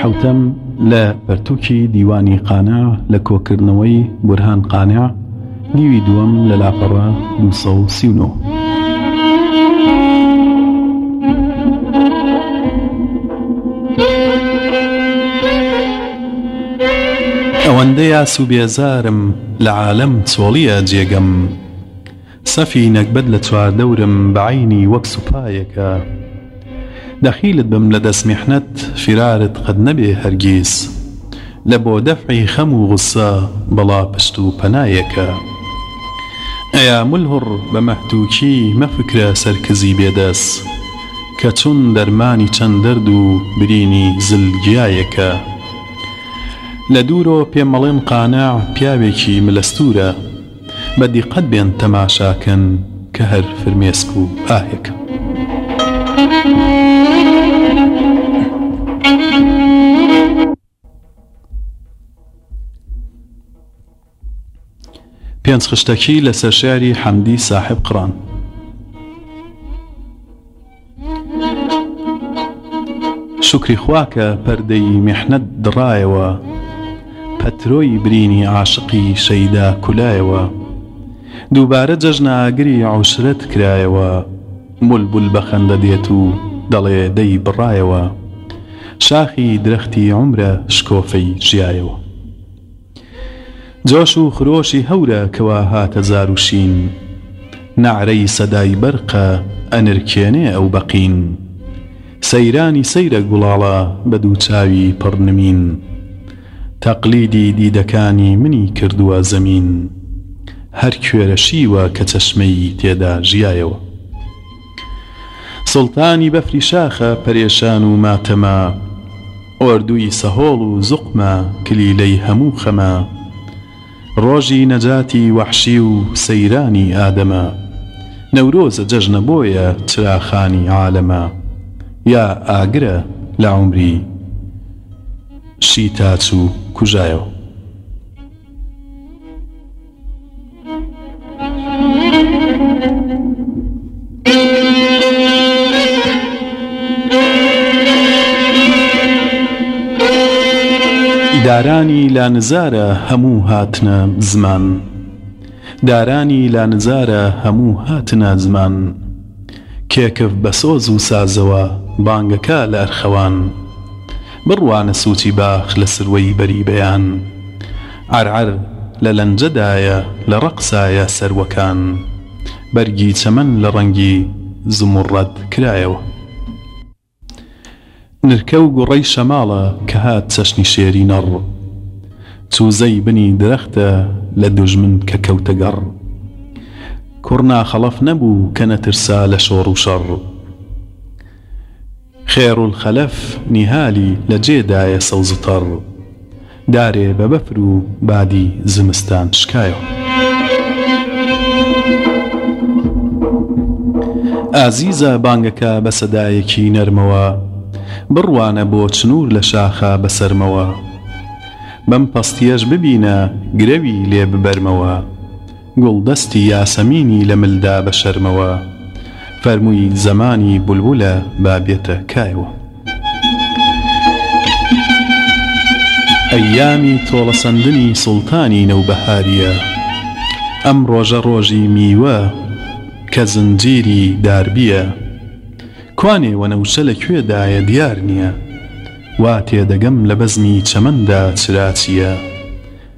حەوتەم لە پەرتووکی دیوانی قانع لە کۆکردنەوەی بورهان قانع دیوی دووەم لە لاپەڕە 1939. ئەوەندە یاس و بێزارم لە عالەم چۆڵییە جێگەم سەفی نەگبەت لە چواردەورم بە عەینی وەک سوپایەکە دەخیلت بم لە دەس میحنەت فیرارت قەت نەبێ هەرگیز لە بۆ دەفعی خەم و غوسسە بەڵا پشت و پەنایەکە ئەیا ملهوڕ بە مەهتوکی مەفکرە سەر کزی بێ دەس کە چون دەرمانی چەند دەرد و برینی زل گیایەکە لە دورۆ پێ مەڵێن قانع پیاوێکی ملەستورە. بە دیقەت بێن تەماشا کەن کە هەر فرمێسک و ئاهێکە. پێنج خشتەکی لەسەر شعری حەمدی ساحب قڕان. شوکری خوا کە پەردەی میحنەت دڕایەوە پەترۆی برینی عاشقی شەیدا کولایەوە دووبارە جەژنە ئاگری عوشرەت کرایەوە بولبول بە خەندە دێت و دەڵێ دەی بڕایەوە شاخی درەختی عومرە شکۆفەی ژیایەوە. جۆش و خرۆشی هەورە کەوا هاتە زار و شین نەعرەی سەدای بەرقە ئەنرکێنێ ئەو بەقین سەیرانی سەیرە گوڵاڵە بە دوو چاوی پڕ نمین تەقلیدی دیدەکانی منی کردووە زەمین هەر کوێرە شیوە کە چەشمەی تێدا ژیایەوە. سوڵتانی بەفری شاخە پەرێشان و ماتەمە ئۆردووی سەهۆڵ و زوقمە کلیلەی هەموو خەمە ڕۆژی نەجاتی وەحشی و سەیرانی ئادەمە نەورۆزە جەژنە بۆیە چراخانی عالەمە یا ئاگرە لە عومری شی تا چوو کوژایەوە. دارانی لانزارە هەموو هاتنە زمان دارانی لانزارە هەموو هاتنە زمان کێکڤ بە سۆز و سازەوە بانگە کا لە ئەرخەوان بڕوانە سووچی باخ لە سروەی بەری بەیان عەرعەر لە لەنجەدایە لە ڕەقسایە سەروەکان. بەرگی چەمەن لە ڕەنگی زموڕرەد کرایەوە. نرکە و گوڕەی شەماڵە کە هات چەشنی شێری نەڕ. چووزەی بنی درەختە لە دوژمن کە کەوتە گەڕ. کوڕ ناخەڵەف نەبوو کە نەترسا لە شۆڕ و شەڕ. خێڕولخەلەف نیهالی لە جێ دایە سەوز تەڕ دارێ بە بەفر و بادی زمستان شکایەوە. ئازیزە بانگەکە بە سەدایەکی نەرمەوە بڕوانە بۆ چنوور لە شاخە بە سەرمەوە بەم پەستیەش ببینە گرەوی لێ ببەرمەوە گوڵ دەستی یاسەمینی لە مل دا بە شەرمەوە فەرمووی زەمانی بولبولە با بێتە کایەوە. ئەیامی تۆڵەسەندنی سوڵتانی نەوبەهارییە ئەم ڕۆژە ڕۆژی میوە کە زنجیری داربییە کوانێ وەنەوشە لە کوێ دایە دیار نییە وا تێدەگەم لە بەزمی چەمەن دا چرا چییە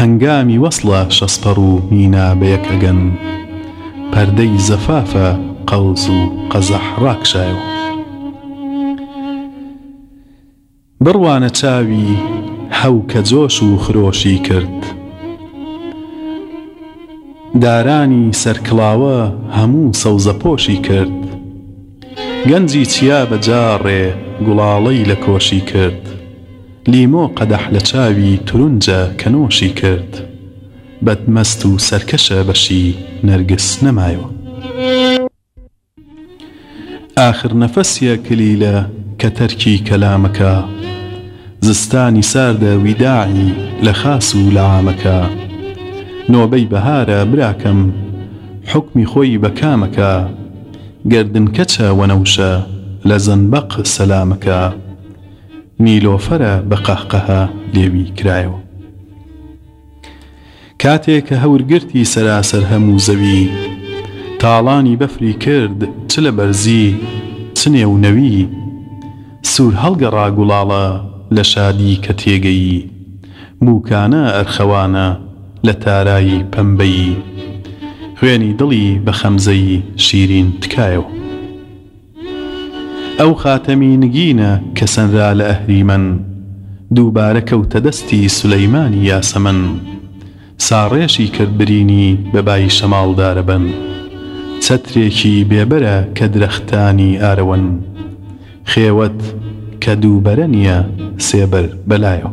هەنگامی وەسڵە شەسپەڕ و مینا بە یەک ئەگەن پەردەی زەفافە قەوس و قەزح ڕاکشایەوە بڕوانە چاوی هەو کە جۆش و خرۆشی کرد دارانی سەرکڵاوە هەموو سەوزەپۆشی کرد گەنجی چیا بە جاڕێ گوڵاڵەی لە کۆشی کرد لیمۆ قەدەح لە چاوی تورونجە کە نۆشی کرد بەد مەست و سەرکەشە بەشی نەرگس نەمایۆ. ئاخر نەفەسیە کلیلە کە تەرکی کەلامە کا. زستانی ساردە ویداعی لە خاس و لە عامە کا. نۆبەی بەهارە براکەم حوکمی خۆی بە کامە کا. گەردن کەچە وەنەوشە لە زەنبەق سەلامە کا. نیلۆفەرە بە قەهقەهە لێوی کرایەوە کاتێ کە هەورگرتی سەراسەر هەموو زەوی تاڵانی بەفری کرد چ لە بەرزی چ نێو نەوی سوور هەڵگەڕا گوڵاڵە لە شادی کە تێگەیی مووکانە ئەرخەوانە لە تارایی پەمبەیی خوێنی دڵی بە خەمزەی شیرین تکایەوە. ئەو خاتەمی نگینە کە سەنرا لە ئەهریمەن، دووبارە کەوتە دەستی سولەیمانی یاسەمەن. ساڕێژی کرد برینی بە بای شەماڵ دارەبەن، چەترێکی بێ بەرە کە درەختانی ئارەوەن. خێوەت کە دوو بەرە نییە سێ بەر بە لایەوە.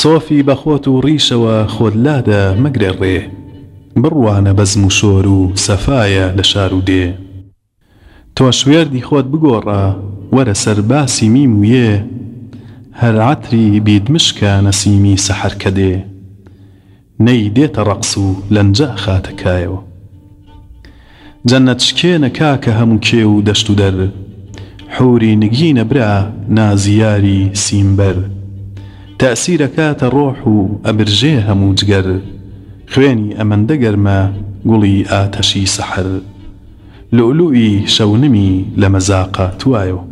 سۆفی بە خۆت و ڕیشەوە خۆت لادە مەگرە ڕێ بڕوانە بەزم و شۆر و سەفایە لە شار و دێ تۆش وێردی خۆت بگۆڕە وەرە سەر باسی میم و یێ هەر عەتری بیدمشکە نەسیمی سەحەر کە دێ نەی دێتە ڕەقس و لەنجە ئەخاتە کایەوە جەنەت شکێنە کاکە هەموو کێو و دەشت و دەر حوری نگینە برا نازی یاری سیمبەر تەئسیر ئەکاتە ڕۆح و ئەبرژێ هەموو جگەر خوێنی ئەمەندە گەرمە گوڵی ئاتەشی سەحەر لوئلوئی شەونمی لە مەزاقە توایەوە.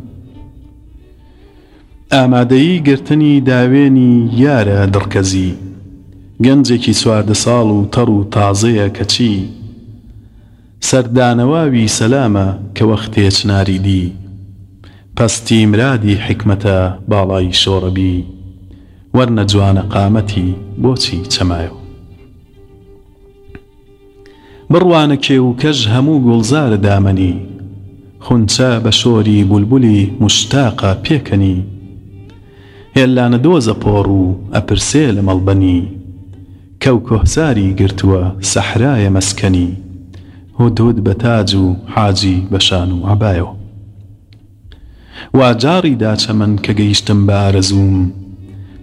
ئامادەی گرتنی داوێنی یارە دڕکەزی گەنجێکی چواردە ساڵ و تەڕ و تازەیە کەچی سەر دانەواوی سەلامە کە وەخت تێچناری دی پەستی مرادی حیکمەتە باڵای شۆڕەبی وەرنە جوانە قامەتی بۆچی چەمایەوە. بڕوانە کێووکەژ هەموو گوڵزارە دامەنی خونچە بە شۆری بولبولی موشتاقە پێکەنی هێلانە دۆزە پۆڕ و ئەپرسێ لە مەڵبەنی کەو کۆهساری گرتووە سەحرایە مەسکەنی هودهود بە تاج و حاجی بە شان و عەبایەوە. وا جاڕی دا چەمەن کە گەیشتم بە ئارەزووم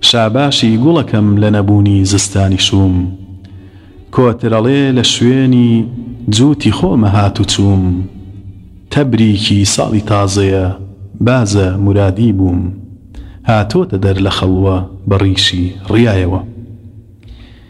شاباشی گوڵەکەم لە نەبوونی زستانی شووم کۆترەڵێ لە شوێنی جووتی خۆمە هاتوچووم تەبریکی ساڵی تازەیە بازە مورادی بووم هاتۆتە دەر لە خەڵوە بە ڕیشی ڕیایەوە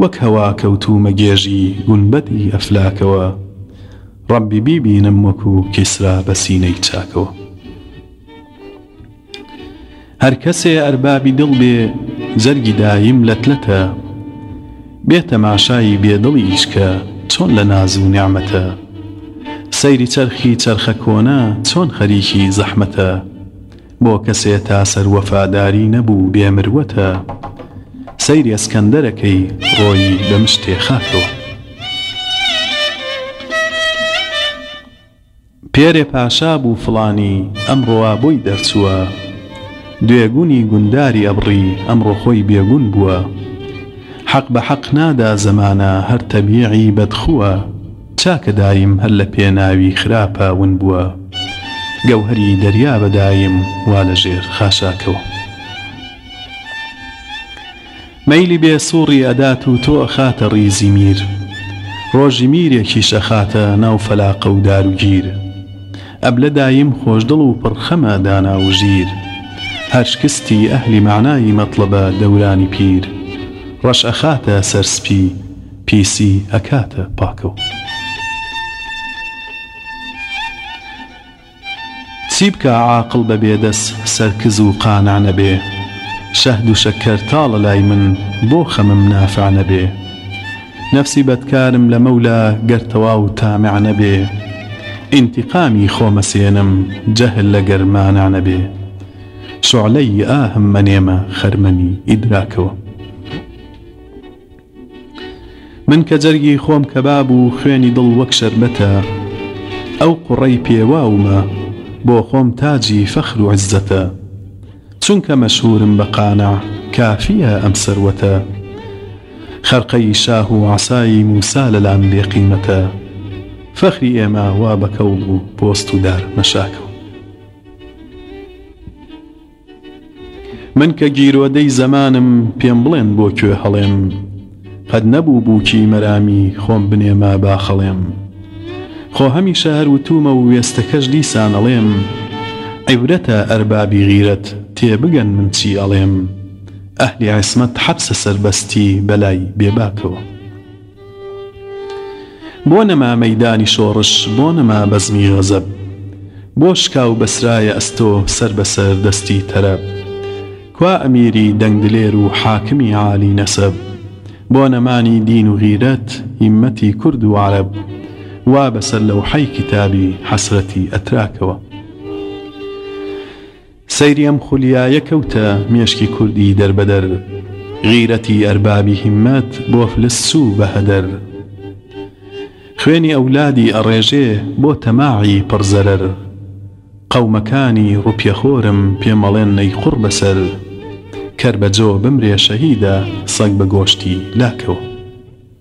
وەک هەوا کەوتوومە گێژی گونبەدی ئەفلاکەوە ڕەبی بیبینم وەکو کیسرا بە سینەی چاکەوە هەر کەسێ ئەربابی دڵ بێ جەرگی دایم لەت لەتە بێ تەماشایی بێ دڵیش کە چۆن لە ناز و نیعمەتە سەیری چەرخی چەرخە کۆنە چۆن خەریکی زەحمەتە بۆ کەسێ تا سەر وەفاداری نەبوو بێ مروەتە سەیر ئەسکەندەرەکەی ڕۆیی بە مشتێ خاتۆ. پێرێ پاشا بوو فڵانی ئەمڕۆوا بۆی دەرچووە دوێ گونی گونداری ئەبڕی ئەمڕۆ خۆی بێگون بووە حەق بە حەق نادا زەمانە هەر تەبیعی بەدخووە. چاکە دایم هەر لە پێناوی خراپە ون بووە گەوهەری دەریا بە دایم وا لە ژێر خاشاکەوە مەیلی بێ سوڕی ئەدات و تۆ ئەخاتە ڕیزی میر ڕۆژی میرێکیش ئەخاتە ناو فەلاقە و دار و گیر ئەبلە دایم خۆش دڵ و پڕ خەمە دانا و ژیر هەر شکستی ئەهلی مەعنای مەتڵەبە دەورانی پیر ڕەش ئەخاتە سەر سپی پیسی ئەکاتە پاکەو چی بکا عاقڵ بە بێ دەس سەر کز و قانع نەبێ شەهد و شەکەر تاڵە لای من بۆ خەمم نافع نەبێ نەفسی بەدکارم لە مەولا گەر تەواو تامع نەبێ ئینتیقامی خۆ مەسێنم جەهل لە گەر مانع نەبێ شۆعلە ی ئاهم مەنێمە خەرمەنی ئیدراکەوە. من کە جەرگی خۆم کەباب و خوێنی دڵ وەک شەربەتە ئەو قوڕەی پێواومە بۆ خۆم تاجی فەخر و عزەتە چونکە مەشهورم بە قانع کافیە ئەم سەروەتە خەرقەی شاه و عەسای موسا لەلام بێ قیمەتە فەخری ئێمە وا بە کەوڵ و پۆست و دار مەشاکڵ. من کە گیرۆدەی زەمانم پێم بڵێن بۆ کوێ هەڵێم قەت نەبوو بووکی مەرامی خۆم بنێما با خەڵێم خۆ هەمیشە هەر وتوومە و وێستەکەش دیسان ئەڵێم عیبرەتە ئەربابی غیرەت تێ بگەن من چی ئەڵێم ئەهلی عیسمەت حەپسە سەربەستی بەلای بێباکەوە. بۆ نەما مەیدانی شۆڕش، بۆ نەما بەزمی غەزەب؟ بۆ شکا و بەسرایە ئەستۆ سەر بە سەر دەستی تەرەب؟ کوا ئەمیری دەنگ دلێر و حاکمی عالی نەسەب؟ بۆ نەمانی دین و غیرەت، هیمەتی کورد و عەرەب؟ وا بەسەر لەوحەی کیتابی حەسرەتی ئەتراکەوە. سەیری ئەم خولیایە کەوتە مێشکی کوردی دەربەدەر غیرەتی ئەربابی هیمەت بۆ فلس چوو بە هەدەر خوێنی ئەولادی ئەڕێژێ بۆ تەماعی پڕ زەرەر قەومەکانی ڕوپیەخۆرم پێمەڵێن نەی قوڕ بەسەر کەر بە جۆ بمرێ شەهیدە سەگ بە گۆشتی لاکەوە.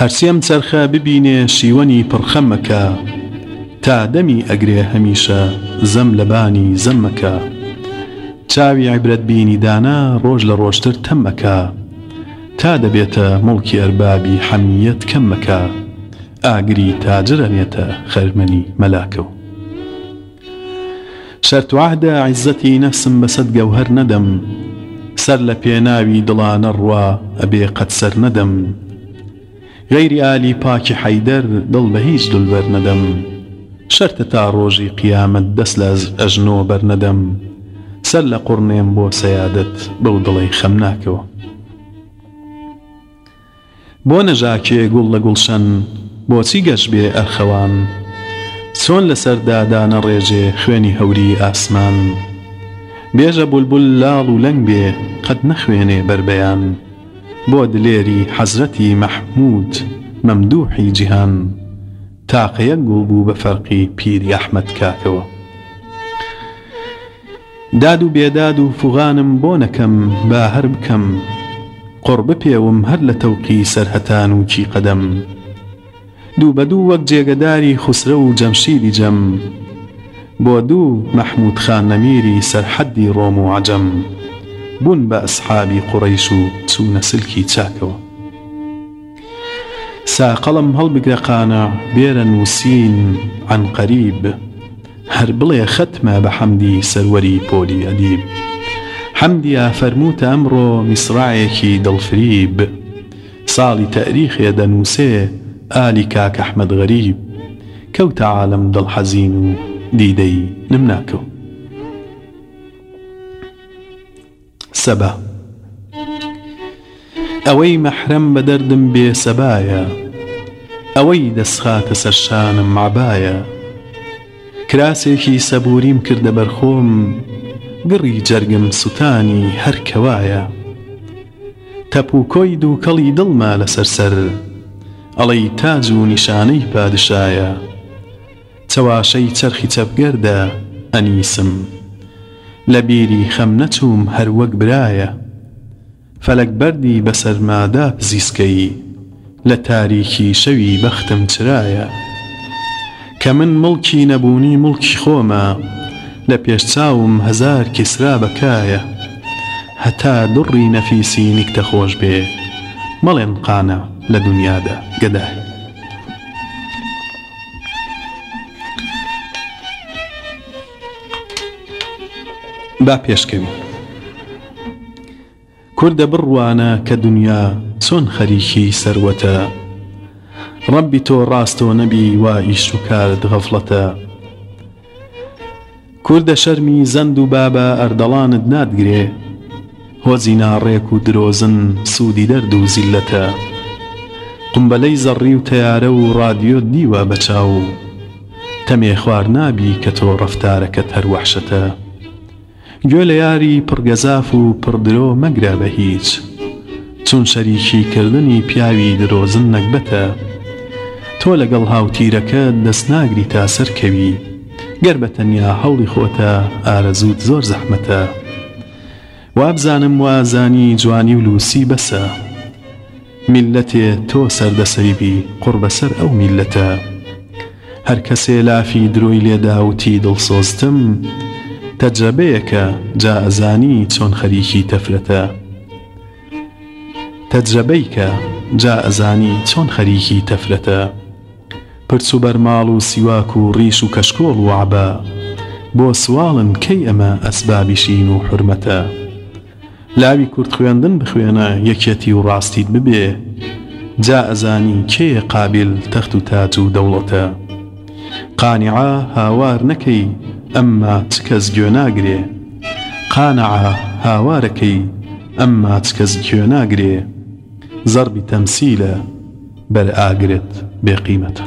هەرچی ئەم چەرخە ببینێ شیوەنی پڕ خەم مەکە تا دەمی ئەگرێ هەمیشە زەم لەبانی زەم مەکە چاوی عیبرەت بینی دانا ڕۆژ لە ڕۆژتر تەم مەکە تا دەبێتە موڵکی ئەربابی حەمییەت کەم مەکە ئاگری تاجر ئەنێتە خەرمەنی مەلاکەو. شەرت وعەدە عیزەتی نەفسم بە سەد گەوهەر نەدەم سەر لە پێناوی دڵا نەڕوا ئەبێ قەت سەر نەدەم غەیری ئالی پاکی حەیدەر دڵ بە هیچ دولبەر نەدەم شەرتە تا ڕۆژی قیامەت دەس لە ئەژنۆ بەر نەدەم سەر لە قوڕنێم بۆ سەیادەت بەو دڵەی خەمناکەوە. بۆ نەژاکێ گوڵ لە گوڵشەن بۆچی گەش بێ ئەرخەوان چۆن لە سەردا دانەڕێژێ خوێنی هەوری ئاسمان بێژە بولبول لاڵ و لەنگ بێ قەد نەخوێنێ بەربەیان بۆ دلێری حەزرەتی مەحموود مەمدووحی جیهان تاقە یەک گوڵ بوو بە فەرقی پیری ئەحمەد کاکەوە. داد و بێداد و فوغانم بۆ نەکەم با هەر بکەم قوڕ بپێوم هەر لە تەوقی سەر هەتا نووکی قەدەم دوو بە دوو وەک جێگەداری خوسرەو و جەمشیدی جەم بۆ دوو مەحموود خان نەمیری سەر حەددی ڕۆم و عەجەم بوون بە ئەسحابی قوڕەیش و چوونە سلکی چاکەوە. سا قەڵەم هەڵبگرە قانع بێرە نووسین عەنقەریب هەر بڵێ خەتمە بە حەمدی سەروەری پۆلی ئەدیب حەمدیا فەرمووتە ئەمڕۆ میسراێکی دڵفریب ساڵی تەئریخێ دەنووسێ ئالی کاک ئەحمەد غەریب کەوتە عالەم دڵ حەزین و دیدەی نم ناکەوت. سەبا ئەوەی مەحرەم بە دەردم بێ سەبایە ئەوەی دەسخاتە سەر شانم عەبایە کراسێکی سەبووریم کردە بەر خۆم گڕی جەرگم سوتانی هەر کەوایە تەپ و کۆی دووکەڵی دڵمە لەسەر سەر ئەڵێی تاج و نیشانەی پادشایە چەواشەی چەرخی چەپگەردە ئەنیسم لە بیری خەم نەچووم هەر وەک برایە فەلەک بەردی بە سەرما دا پزیسکەیی لە تاریکی شەوی بەختم چرایە کە من موڵکی نەبوونی موڵکی خۆمە لە پێش چاوم هەزار کیسرا بە کایە هەتا دڕی نەفیسی نیکتە خۆش بێ مەڵێن قانع لە دونیا دا گەدایە. با پێشکەوین کوردە بڕوانە کە دونیا چۆن خەریکی سەروەتە ڕەبی تۆ ڕاستۆ نەبی وا ئیش و کارت غەفڵەتە کوردە شەرمی زەند و بابە ئەردەڵانت ناتگرێ هۆزی ناڕێک و درۆزن سوودی دەرد و زیللەتە قومبەلەی زەڕڕی و تەیارە و ڕادیۆت دیوە بە چاو و تەمێ خوار نابی کە تۆ ڕەفتارەکەت هەر وەحشەتە گوێ لە یاری پڕ گەزاف و پڕ درۆ مەگرە بە هیچ چون شەریکی کردنی پیاوی درۆزن نەگبەتە تۆ لەگەڵ هاوتیرەکەت دەست ناگری تا سەر کەوی گەر بە تەنیا هەوڵی خۆتە ئارەزووت زۆر زەحمەتە وابزانم وازانی جوانی و لوسی بەسە میلەتێ تۆ سەردەسەری بی قوڕ بەسەر ئەو میلەتە هەر کەسێ لافی درۆی لێدا وتی دڵسۆزتم تەجرەبەیەکە جا ئەزانی چۆن خەریکی تەفرەتە تەجرەبەیکە جا ئەزانی چۆن خەریکی تەفرەتە پرچ و بەرماڵ و سیواک و ڕیش و کەشکۆڵ و عەبا بۆ سواڵن کەی ئەمە ئەسبابی شین و حورمەتە. لاوی کورد خوێندن بخوێنە یەکیەتی و ڕاستیت ببێ جا ئەزانی کێیە قابیل تەخت و تاج و دەوڵەتە قانعە هاوار نەکەی ئەمما چ کەس گوێ ناگرێ قانعە هاوارەکەی ئەمما چ کەس گوێ ناگرێ زەڕبی تەمسیلە. بەر ئاگرت بێ قیمەتە.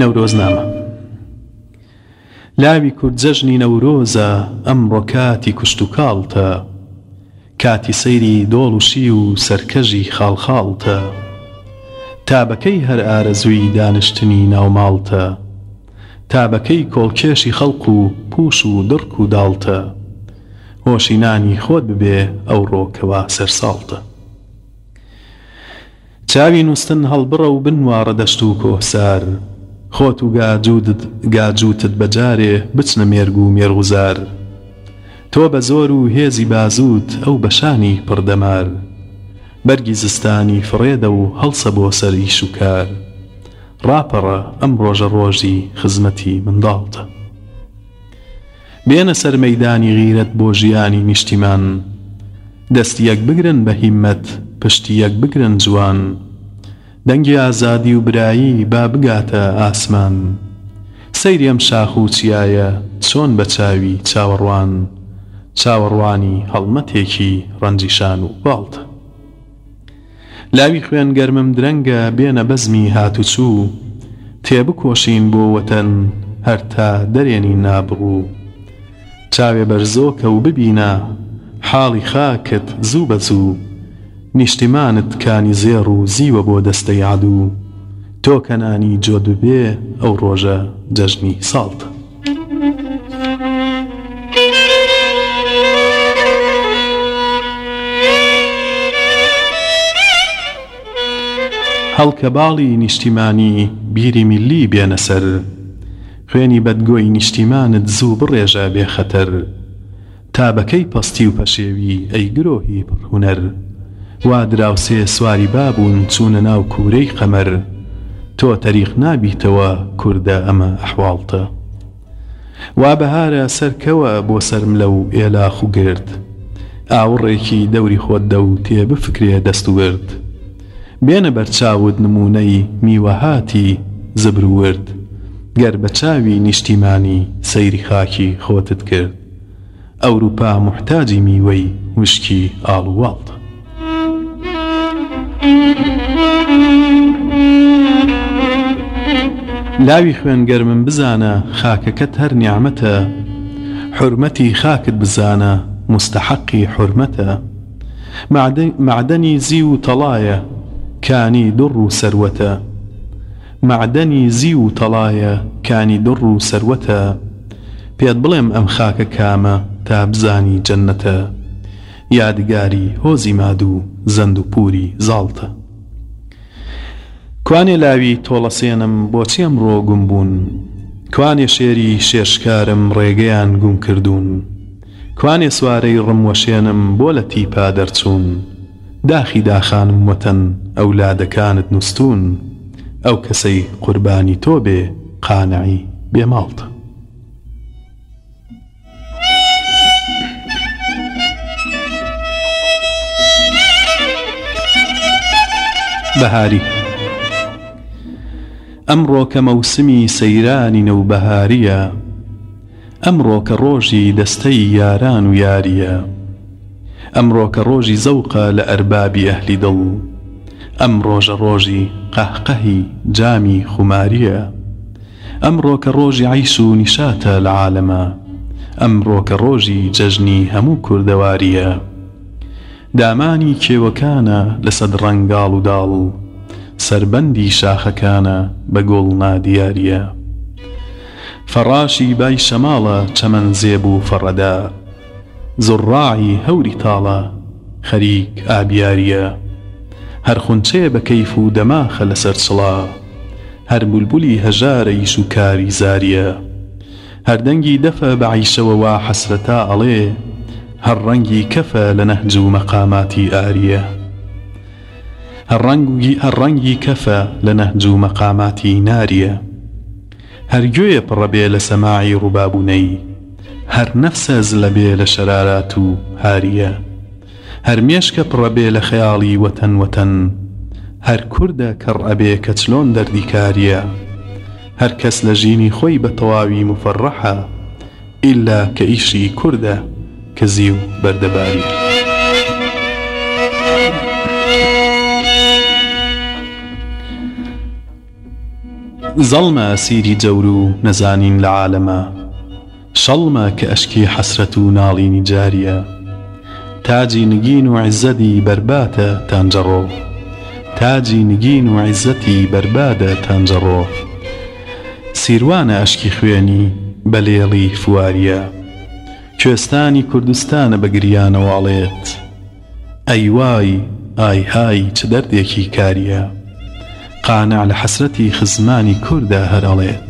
نەورۆزنامە لاوی کورد جەژنی نەورۆزە ئەمڕۆ کاتی کوشتوکاڵتە، کاتی سەیری دۆڵ و شی و سەرکەژی خاڵ خاڵتە تا بە کەی هەر ئارەزووی دانشتنی ناو ماڵتە تا بە کەی کۆڵکێشی خەڵق و پووش و دڕک و داڵتە هۆشی نانی خۆت ببێ ئەوڕۆ کەوا سەرساڵتە. چاوی نوستن هەڵبڕە و بنواڕە دەشت و کۆهسار خۆت و گاجووتت گاجووتت بە جارێ بچنە مێرگ و مێرغوزار تۆ بە زۆر و هێزی بازووت ئەو بە شانی پڕ دەمار بەرگی زستانی فڕێدە و هەڵسە بۆ سەر ئیش و کار ڕاپەڕە ئەم ڕۆژە ڕۆژی خزمەتی منداڵتە. بێنە سەر مەیدانی غیرەت بۆ ژیانی نیشتیمان دەست یەک بگرن بە هیمەت پشتی یەک بگرن جوان دەنگی ئازادی و برایی با بگاتە ئاسمان سەیری ئەم شاخ و چیایە چۆن بە چاوی چاوەڕوان چاوەڕوانی هەڵمەتێکی ڕەنجیشان و گاڵتە. لاوی خوێن گەرمم درەنگە بێنە بەزمی هاتوچوو تێبکۆشین بۆ وەتەن هەر تا دەرێنی نابڕوو چاوێ بەر زۆکە و ببینە حاڵی خاکت زوو بە زوو نیشتیمانت کانی زێڕ و زیوە بۆ دەستەی عەدوو تۆ کە نانی جۆت ببێ ئەو ڕۆژە جەژنی ساڵتە. هەڵکە باڵی نیشتیمانی بیری میللی بێنە سەر خوێنی بەدگۆی نیشتیمانت زوو بڕێژە بێ خەتەر تا بە کەی پەستی و پەشێوی ئەی گرۆهی پڕ هونەر وا دراوسێ سواری با بوون چوونە ناو کوورەی قەمەر تۆ تەریق نابیتەوە کوردە ئەمە ئەحواڵتە وا بەهارە سەر کەوە بۆ سەر ملە و ئێلاخ و گرد ئاوڕێکی دەوری خۆت دە و تێ بفکرێ دەستوورد بێنە بەر چاوت نموونەی میوەهاتی زبر و ورد گەر بە چاوی نیشتیمانی سەیری خاکی خۆتت کرد ئەوروپا موحتاجی میوەی وشکی ئاڵوواڵد. لاوی خوێن گەرمم بزانە خاکەکەت هەر نیعمەتە حورمەتی خاکت بزانە موستەحەقی حورمەتە مەعدەنی زیو و تەڵایە کانی دڕ و سەروەتە. مەعدەنی زیو و تەڵایە کانی دڕ و سەروەتە پێت بڵێم ئەم خاکە کامە تا بزانی جەننەتە یادگاری هۆزی مادو زەند و پوری زاڵتە کوانێ لاوی تۆڵەسێنم بۆچی ئەمڕۆ گوم بوون کوانێ شێری شێر شکارم ڕێگەیان گوم کردوون کوانێ سوارەی ڕم وەشێنم بۆ لە تیپا دەرچوون. داخی دا خانم وەتەن ئەولادەکانت نوستون ئەو کەسەی قوربانی تۆ بێ قانعی بێ ماڵتە. بەهاری ئەمڕۆکە مەوسمی سەیرانی نەوبەهاریە. ئەمڕۆکە ڕۆژی دەستەی یاران و یارییە ئەمڕۆکە ڕۆژی زەوقە لە ئەربابی ئەهلی دڵ ئەمڕۆژە ڕۆژی قەهقەهی جامی خومارییە ئەمڕۆکە ڕۆژی عیش و نیشاتە لە عالەما ئەمڕۆکە ڕۆژی جەژنی هەموو کوردەوارییە. دامانی کێوەکانە لە سەد ڕەنگاڵ و داڵ سەربەندی شاخەکانە بە گوڵ نادیاریە فەڕاشی بای شەماڵە چەمەن زێب و فەڕەدە زوڕاعی هەوری تاڵە خەریک ئابیاریە هەر خونچەیە بە کەیف و دەماخە لەسەر چڵە هەر بولبولی هەژارە ئیش و کاری زاریە هەر دەنگی دەفە بە عیشەوە وا حەسرەتا ئەڵێ هەر ڕەنگی کەفە لە نەهج و مەقاماتی ئاریە هەر ڕەنگی هەر ڕەنگی کەفە لە نەهج و مەقاماتی ناریە هەر گوێیە پڕە بێ لە سەماعی ڕوباب و نەی هەر نەفسە زلە بێ لە شەرارات و هاریە هەر مێشکە پڕە بێ لە خەیاڵی وەتەن وەتەن هەر کوردە کەڕ ئەبێ کە چلۆن دەردی کاریە هەر کەس لە ژینی خۆی بە تەواوی موفەڕەحە ئیلا کە ئیشی کوردە کزی و بەردە باریە. زەڵمە ئەسیری جەور و نەزانین لە عالەمە شەڵمە کە ئەشکی حەسرەت و ناڵینی جاریە تاجی نگین و عیزەدی بەرباتە تانجەڕۆ تاجی نگین و عیزەتی بەربادە تانجەڕۆ سیروانە ئەشکی خوێنی بە لێڵی فواریە کوێستانی کوردستانە بە گریانەوە ئەڵێت ئەی وای ئای های چ دەردێکی کاریە قانع لە حەسرەتی خزمانی کوردا هەر ئەڵێت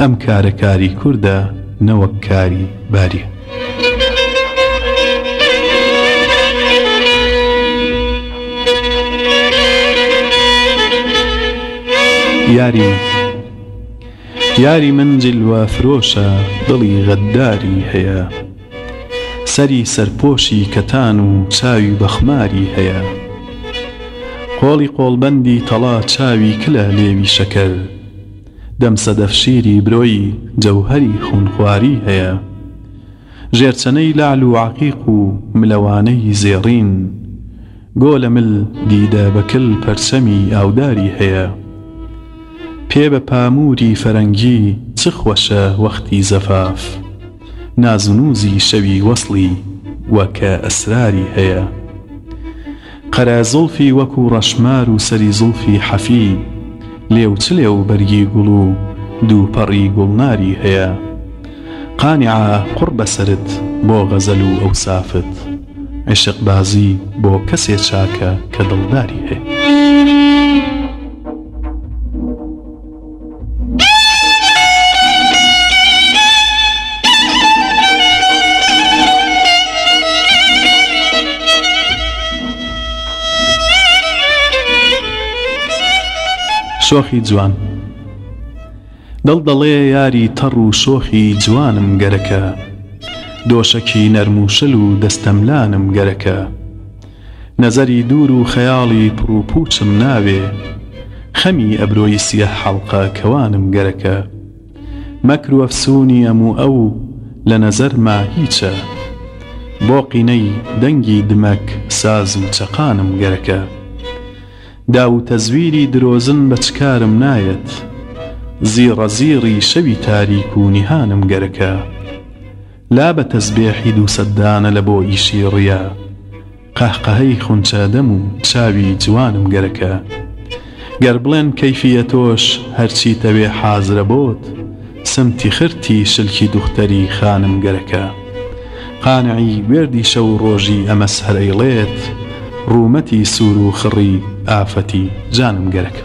ئەم کارە کاری کوردە نەوەک کاری باریە. یاری من جلوە فرۆشە دڵی غەداری هەیە. سەری سەرپۆشی کەتان و چاوی بەخماری هەیە قۆڵی قۆڵبەندی تەڵا چاوی کلە لێوی شەکەر دەم سەدەف شیری برۆی جەوهەری خونخواری هەیە ژێرچەنەی لەعل و عەقیق و ملەوانەی زێڕین گۆ لە مل دیدە بە کل پەرچەمی ئاوداری هەیە پێ بە پاموری فەرەنگی چ خوەشە وەختی زەفاف. نازونوزی شەوی وەسڵی و کە ئەسراری هەیە قەرە زوڵفی وەکو ڕەشمار و سەری زوڵفی حەفی لێو چ لێو بەرگی گوڵ و دوو پەڕی گوڵناری هەیە قانعە قوڕ بەسەرت بۆ غەزەل و ئەوسافت عیشق بازی بۆ کەسێ چاکە کە دڵداری هەیە. شۆخی جوان دڵ دەڵێ یاری تەڕ و شۆخی جوانم گەرەکە دۆشەکی نەرموشل و دەستەملانم گەرەکە نەزەری دوور و خەیاڵی پڕوپووچم ناوێ خەمی ئەبرۆی سیه حەڵقە کەوانم گەرەکە مەکر و ئەفسوونی ئەم و ئەو لە نەزەرما هیچە بۆ قینەی دەنگی دمەک ساز و چەقانم گەرەکە داو و تەزویری درۆزن بە چ کارم نایەت زیڕە زیڕی شەوی تاریک و نیهانم گەرەکە. لا بە تەزبێحی دوو سەد دانە لە بۆ ئیشی ڕیا قەهقەهەی خونچە دەم و چاوی جوانم گەرەکە گەر بڵێن کەیفی ئەتۆش هەرچی تەوێ حازرە بۆت سمتی خرتی شلکی دوختەری خانم گەرەکە قانعی وێردی شەو ڕۆژی ئەمەس هەر ئەیڵێت ڕوومەتی سوور و خڕی ئافەتی جانم گەرەکە.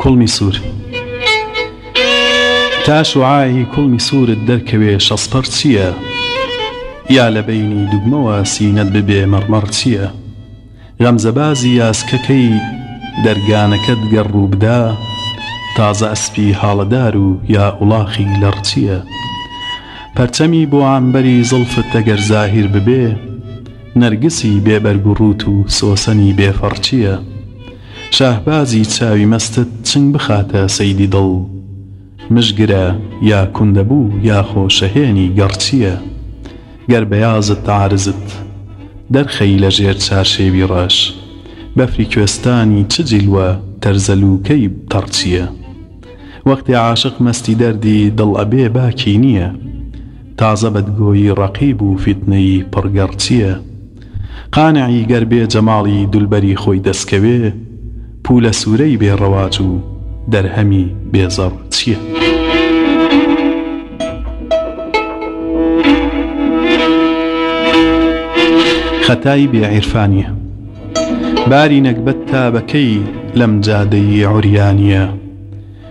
کوڵمی سوور تا شوعاعی کوڵمی سوورت دەرکەوێ شەسپەڕ چییە؟ یا لە بەینی دوگمەوە سینەت ببێ مەڕمەڕ چییە؟ غەمزەبازی یاسکەکەی دەرگانەکەت گەر ڕوو بدا تازە ئەسپی هاڵەدار و یا ئوڵاخی لەڕ چییە؟ پەرچەمی بۆ عەمبەری زوڵفت ئەگەر زاهیر ببێ، نەرگسی بێ بەرگ و ڕووت و سۆسەنی بێ فەڕ چییە شاهبازی چاوی مەستت چنگ بخاتە سەیدی دڵ؟ مژگرە یا کوندەبوو یا خۆ شەهێنی گەڕ چییە گەر بەیازت عارزت دەرخەی لە ژێر چارشێوی ڕەش؟ بەفری کوێستانی چ جیلوە تەرزەلووکەی تەڕ چییە؟ وەختێ عاشق مەستی دەردی دڵ ئەبێ باکی نییە. تازە بەدگۆیی ڕەقیب و فیتنەیی پڕگەڕ چییە؟ قانعی گەر بێ جەماڵی دولبەری خۆی دەسکەوێ، پوولە سوورەی بێ ڕەواج و دەرهەمی بێ زەڕ چییە؟ خەتای بێ عیرفانییە. باری نەگبەت تا بە کەی لەم جادەی عوریانییە؟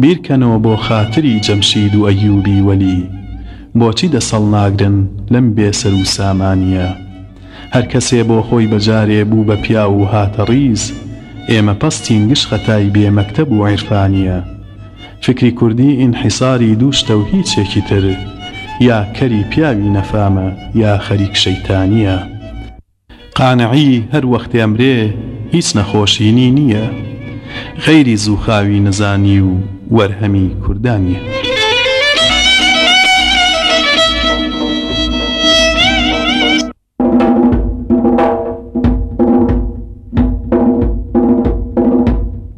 بیرکەنەوە بۆ خاتری جەمشید و ئەیوبی وەلی بۆچی دەسەڵ ناگرن لەم بێ سەرو سامانیە هەر کەسێ بۆ خۆی بە جارێ بوو بە پیاو و هاتە ڕیز ئێمە پەستین گش خەتای بێ مەکتەب و عیرفانیە فکری کوردی ئینحیساری دوو شتە و هیچێکی تر یا کەری پیاوی نەفامە یا خەریک شەیتانیە. قانعی هەر وەختێ ئەمرێ هیچ نەخۆشینی نیە غەیری زووخاوی نەزانی و وەرهەمی کوردانیە.